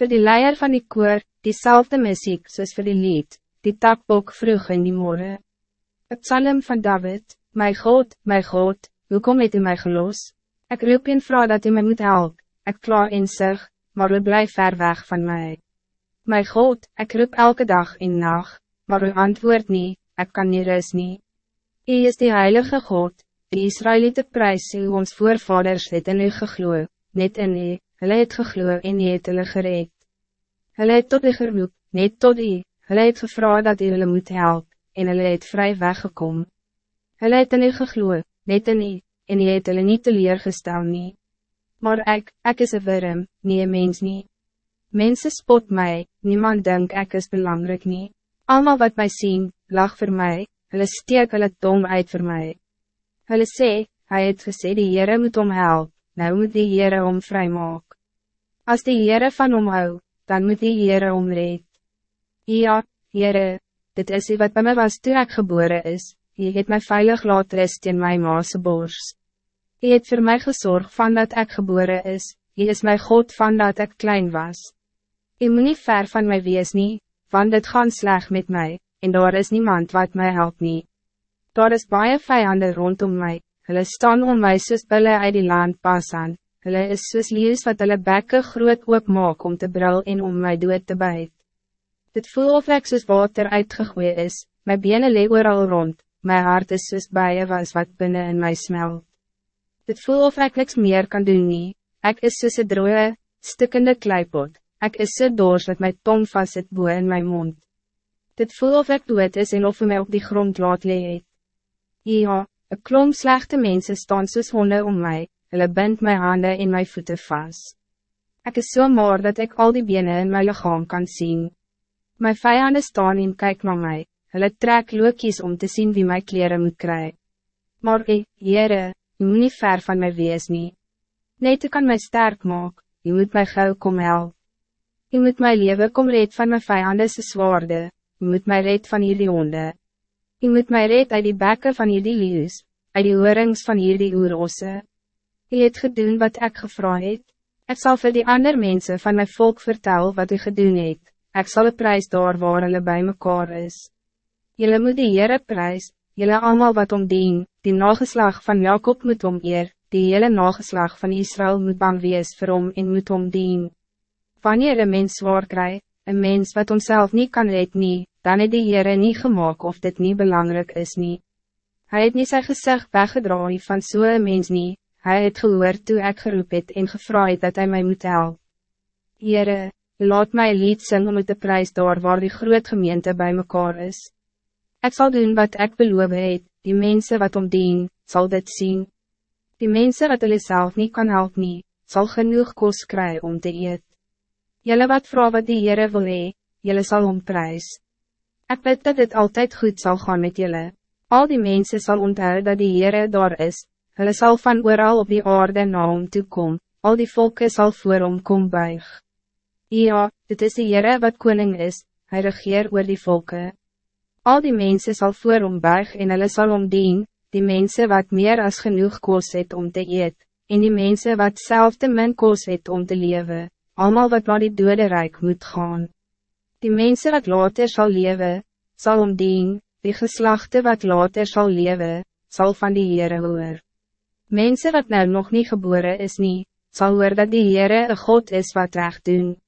Voor die leier van die koor, diezelfde muziek soos voor die lied, die takbok vroeg in die morgen. Het psalm van David, my God, my God, hoekom het u my gelos? Ik roep in vrouw dat u mij moet helpen. ik kla in sig, maar u blijft ver weg van mij. My God, ik roep elke dag in nacht, maar u antwoord niet, ik kan niet rust niet. U is die heilige God, die Israëliete prijs u ons voorvaders het in u gegloe, net in u, hulle het gegloe en u het hulle gereed. Hulle het tot u geroep, net tot u, hulle het gevra dat u hulle moet help, en hulle het vry weggekom. Hulle het in u gegloe, net in u, en u het hulle nie teleurgestel nie. Maar ik, ik is een worm, nie een mens nie. Mensen spot mij, niemand denkt ik is belangrijk niet. Allemaal wat mij zien, lach voor mij, hulle steek hulle dom uit voor mij. Hulle sê, hij het gesê die Heere moet om help, nou moet die Heere om vry maak. As die Heere van om hou, dan moet die Heere om red. Ja, Heere, dit is die wat bij mij was toen ik geboren is, je het mij veilig laat rest in my maase bors. Je het voor mij gezorgd van dat ik geboren is, je is mijn God van dat ik klein was. Je moet niet ver van mij wees nie, want het gaan sleg met mij, en daar is niemand wat mij helpt nie. Daar is baie vijanden rondom mij, hulle staan om mij soos bulle uit die land pas aan, hulle is soos leeuws wat hulle bekke groot oopmaak om te brul en om mij dood te bijt. Dit voel of ek soos water uitgegooi is, my bene lee al rond, my hart is soos baie was wat binnen in mij smelt. Dit voel of ek niks meer kan doen nie, ek is soos een droge, stikkende kleipot, Ik is so dors dat my tong vast het boe in mijn mond. Dit voel of ik dood is en of mij op die grond laat lee Ja, een klomp slechte mensen staan soos honde om mij, hulle bind my handen in mijn voeten vast. Ik is zo so maar dat ik al die benen in mijn lichaam kan zien. Mijn vijanden staan en kyk naar mij, hulle trek lookies om te zien wie mijn kleren moet krijgen. Maar ik, Heere, u moet niet ver van mij wees nie. Net kan mij sterk maak, u moet mij gauw kom help. Je moet mijn leven kom red van mijn vijanden se zwaarde, je moet mij red van hierdie honde. Je moet mij red uit die bekken van hierdie leeuws, uit die oorings van hierdie oerosse. Je het gedoen wat ik gevraagd het. Ik zal voor die andere mensen van mijn volk vertellen wat u gedoen het. Ik zal de prijs daar waar hulle bij mekaar is. Jullie moet die Heere prijs, jullie allemaal wat om dien, die nageslag van Jacob moet om eer, die hele nageslag van Israël moet bang wees vir hom en moet om dien. Wanneer een mens zwaar krijgt, een mens wat onszelf niet kan red nie, dan het die Heere nie gemaakt of dit niet belangrijk is nie. Hij het niet zijn gezicht weggedraaid van zo'n mens nie, hij het gehoord toe ek geroep het en gevraagd dat hij mij moet helpen. Heere, laat mij lied zingen met de prijs daar waar die groot gemeente bij mekaar is. Ik zal doen wat ik beloof het, die mensen wat om dien, zal dit zien. Die mensen wat hulle zelf niet kan helpen, nie, zal genoeg kost krijgen om te eten. Jelle wat vrouw wat die Heere wil hee, jelle sal hom prijs. Ek weet dat het altijd goed zal gaan met jelle. Al die mensen zal onthouden dat die Heere daar is, hulle sal van ooral op die aarde na hom toe kom, al die volken zal voor hom kom buig. Ja, dit is die Heere wat koning is, hij regeer oor die volken. Al die mensen zal voor hom buig en hulle sal hom dien, die mensen wat meer als genoeg koos het om te eet, en die mensen wat zelf te min koos het om te leven allemaal wat naar die dode rijk moet gaan. Die mensen wat later zal leven, zal omdien, die geslachten wat later zal leven, zal van die Heere hoor. Mensen wat nou nog niet geboren is niet, zal hoor dat die Heere een God is wat recht doen.